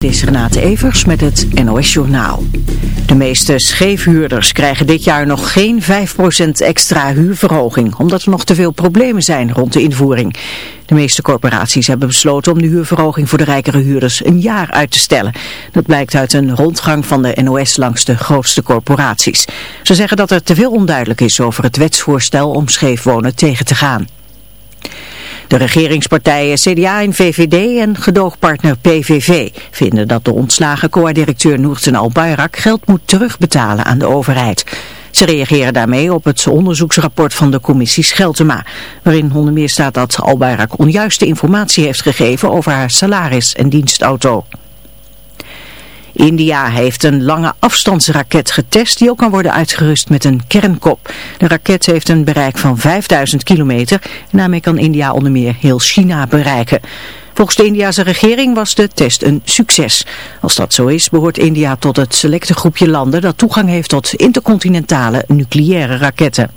Dit is Renate Evers met het NOS Journaal. De meeste scheefhuurders krijgen dit jaar nog geen 5% extra huurverhoging, omdat er nog te veel problemen zijn rond de invoering. De meeste corporaties hebben besloten om de huurverhoging voor de rijkere huurders een jaar uit te stellen. Dat blijkt uit een rondgang van de NOS langs de grootste corporaties. Ze zeggen dat er te veel onduidelijk is over het wetsvoorstel om scheefwonen tegen te gaan. De regeringspartijen CDA en VVD en gedoogpartner PVV vinden dat de ontslagen COA-directeur Noerten Al-Bayrak geld moet terugbetalen aan de overheid. Ze reageren daarmee op het onderzoeksrapport van de commissie Scheltema, waarin onder meer staat dat Al-Bayrak onjuiste informatie heeft gegeven over haar salaris en dienstauto. India heeft een lange afstandsraket getest die ook kan worden uitgerust met een kernkop. De raket heeft een bereik van 5000 kilometer en daarmee kan India onder meer heel China bereiken. Volgens de Indiase regering was de test een succes. Als dat zo is, behoort India tot het selecte groepje landen dat toegang heeft tot intercontinentale nucleaire raketten.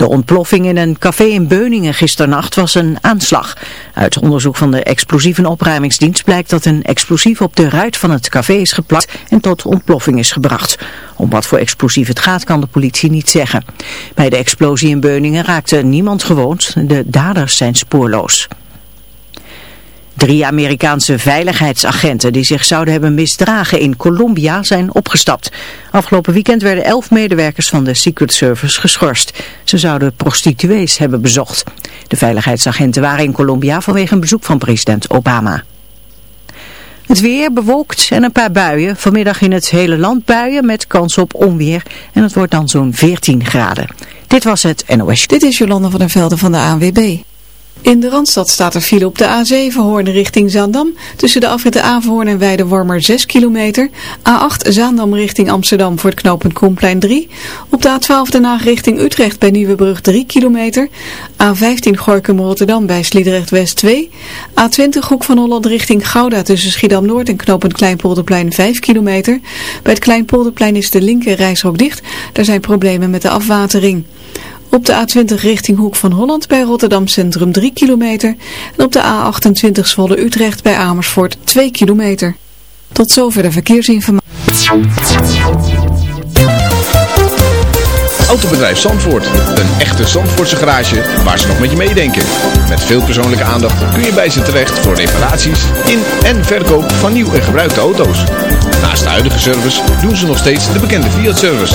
De ontploffing in een café in Beuningen gisternacht was een aanslag. Uit onderzoek van de explosievenopruimingsdienst blijkt dat een explosief op de ruit van het café is geplakt en tot ontploffing is gebracht. Om wat voor explosief het gaat kan de politie niet zeggen. Bij de explosie in Beuningen raakte niemand gewond. De daders zijn spoorloos. Drie Amerikaanse veiligheidsagenten die zich zouden hebben misdragen in Colombia zijn opgestapt. Afgelopen weekend werden elf medewerkers van de Secret Service geschorst. Ze zouden prostituees hebben bezocht. De veiligheidsagenten waren in Colombia vanwege een bezoek van president Obama. Het weer bewolkt en een paar buien. Vanmiddag in het hele land buien met kans op onweer. En het wordt dan zo'n 14 graden. Dit was het NOS. Dit is Jolanda van der Velde van de ANWB. In de Randstad staat er file op de A7 Hoorn richting Zaandam. Tussen de afritten Averhoorn en Weidewormer 6 kilometer. A8 Zaandam richting Amsterdam voor het knooppunt Koenplein 3. Op de A12 Den Haag richting Utrecht bij Nieuwebrug 3 kilometer. A15 Gorkum Rotterdam bij Sliedrecht West 2. A20 Hoek van Holland richting Gouda tussen Schiedam Noord en knooppunt Kleinpolderplein 5 kilometer. Bij het Kleinpolderplein is de linker reishok dicht. Daar zijn problemen met de afwatering. Op de A20 richting Hoek van Holland bij Rotterdam Centrum 3 kilometer. En op de A28 Zwolle Utrecht bij Amersfoort 2 kilometer. Tot zover de verkeersinformatie. Autobedrijf Zandvoort. Een echte Zandvoortse garage waar ze nog met je meedenken. Met veel persoonlijke aandacht kun je bij ze terecht voor reparaties in en verkoop van nieuw en gebruikte auto's. Naast de huidige service doen ze nog steeds de bekende Fiat-service.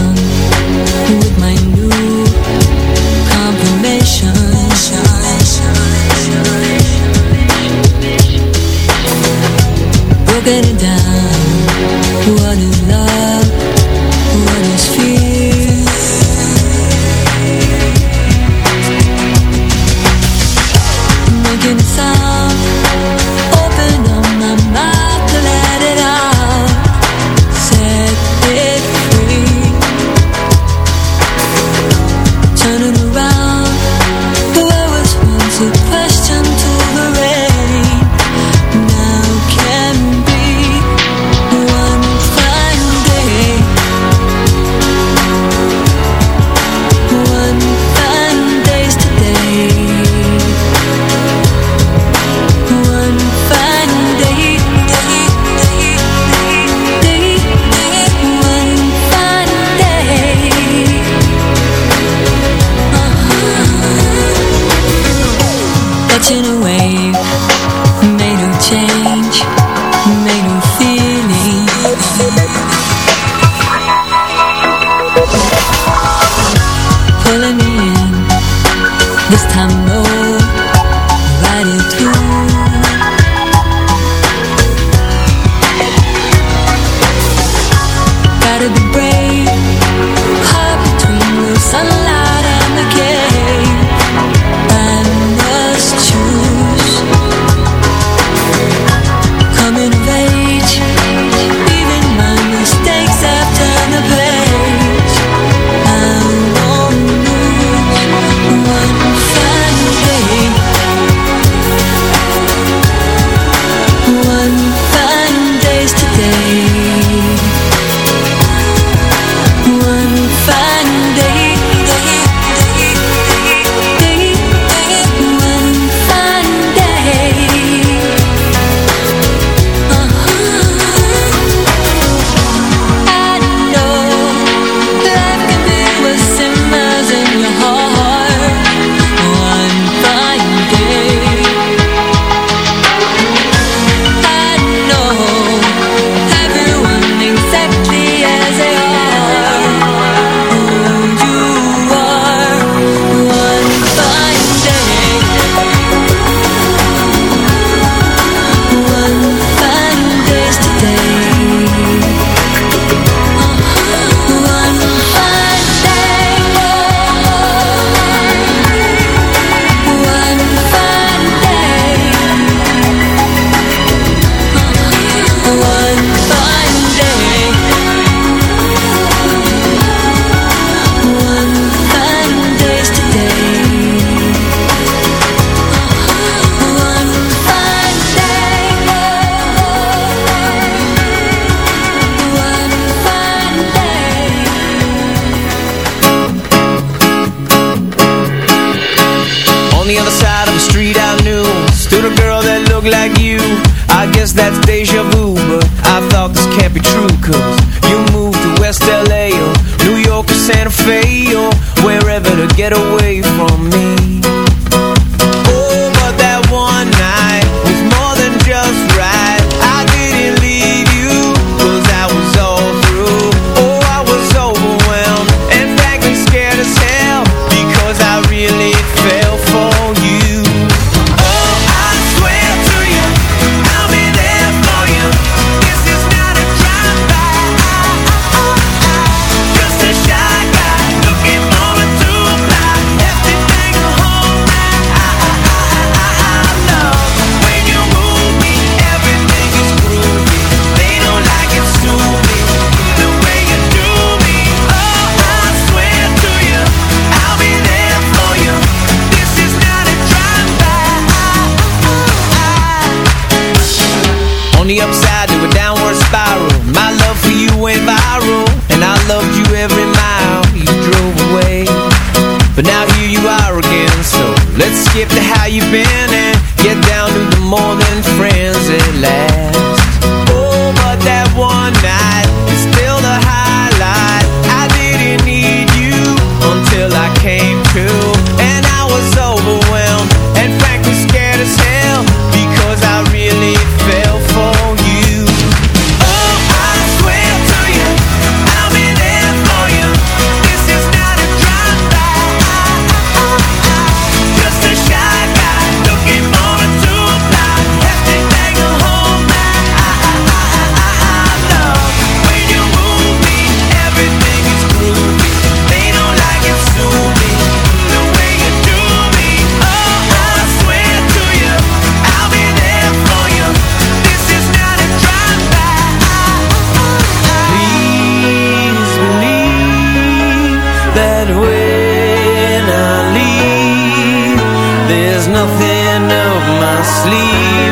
It down. What is love? cafe or wherever to get away from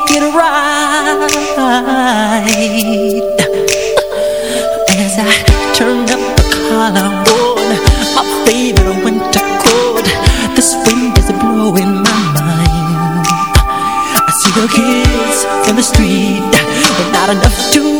make it right. As I turned up the collarbone, my favorite winter coat, this wind is blowing my mind. I see the kids in the street, but not enough to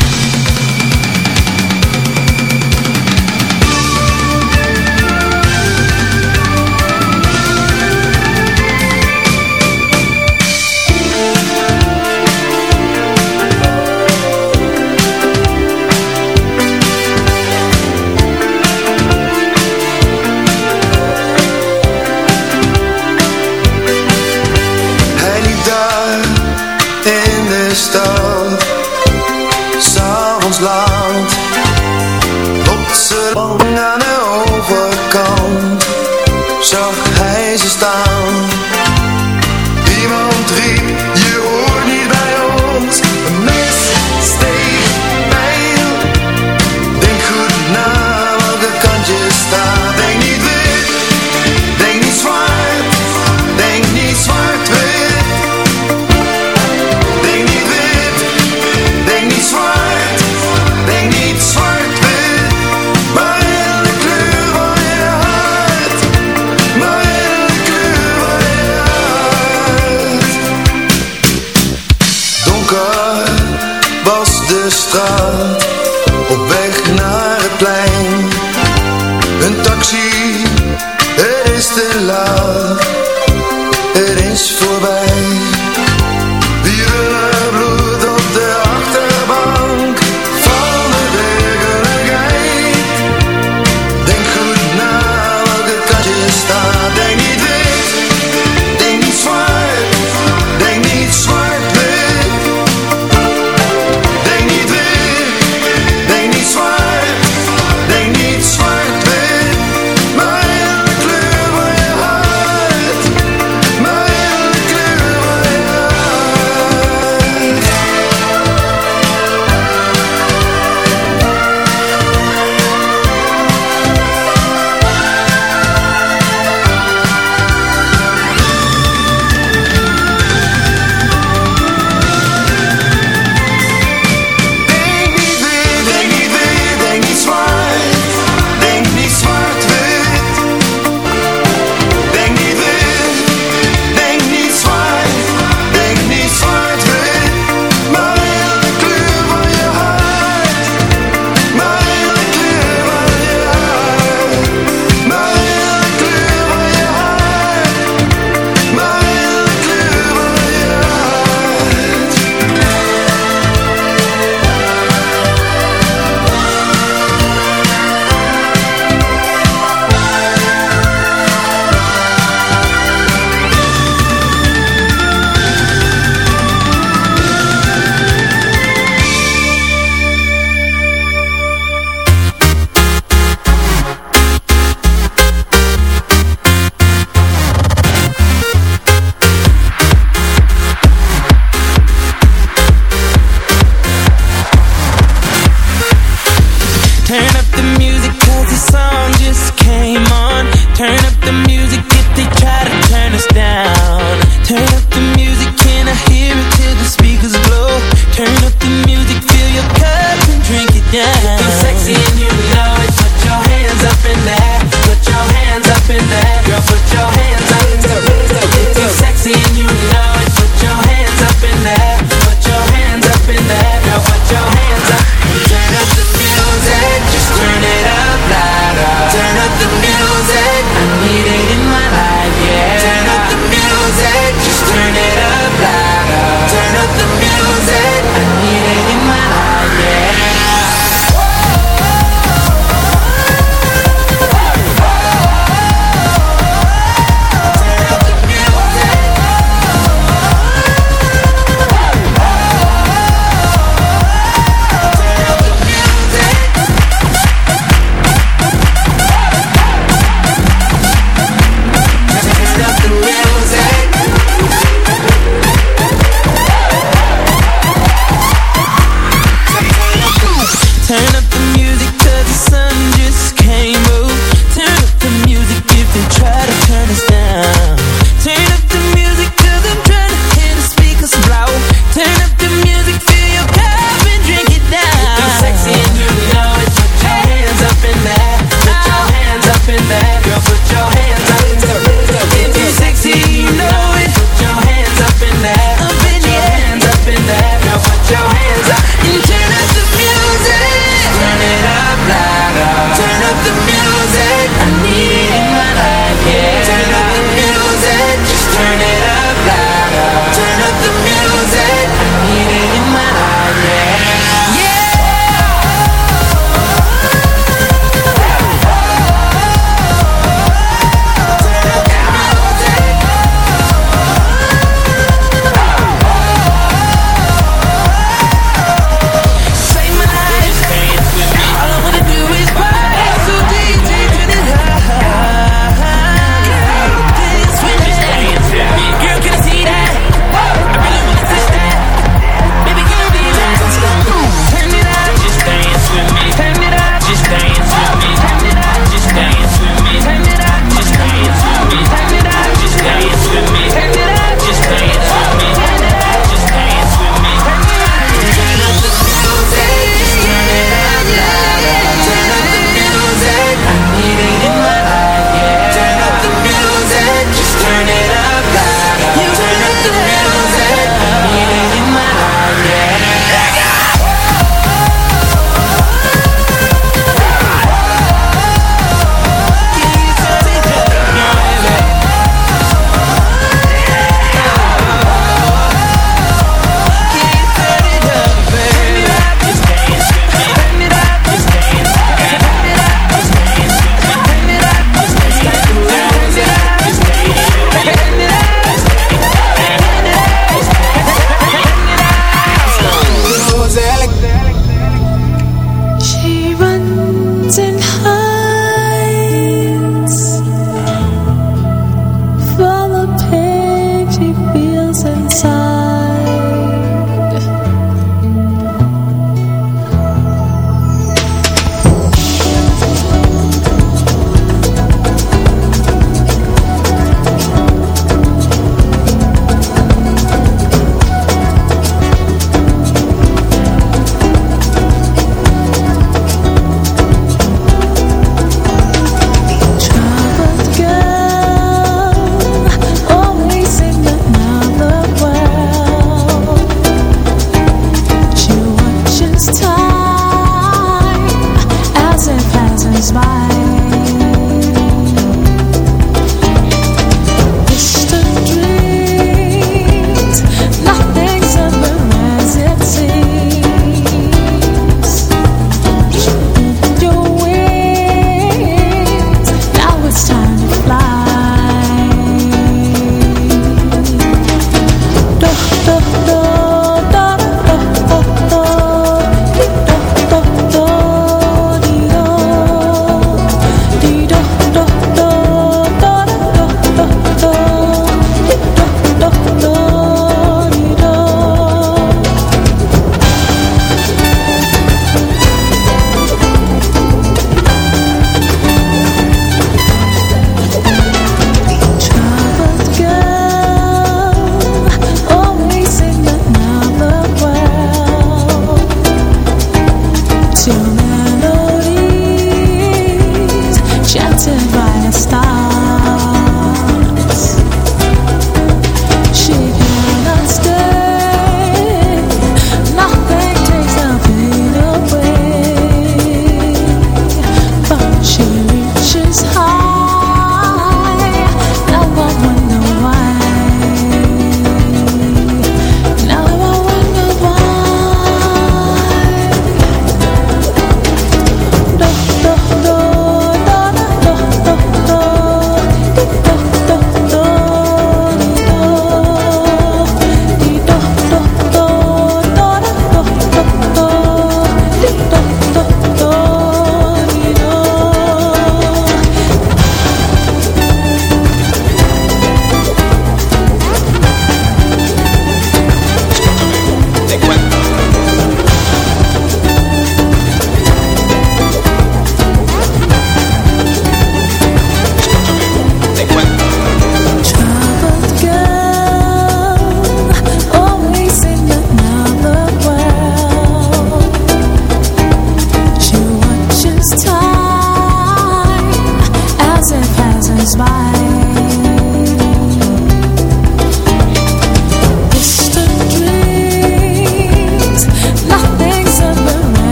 fiesta.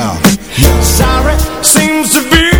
sound. Siren seems to be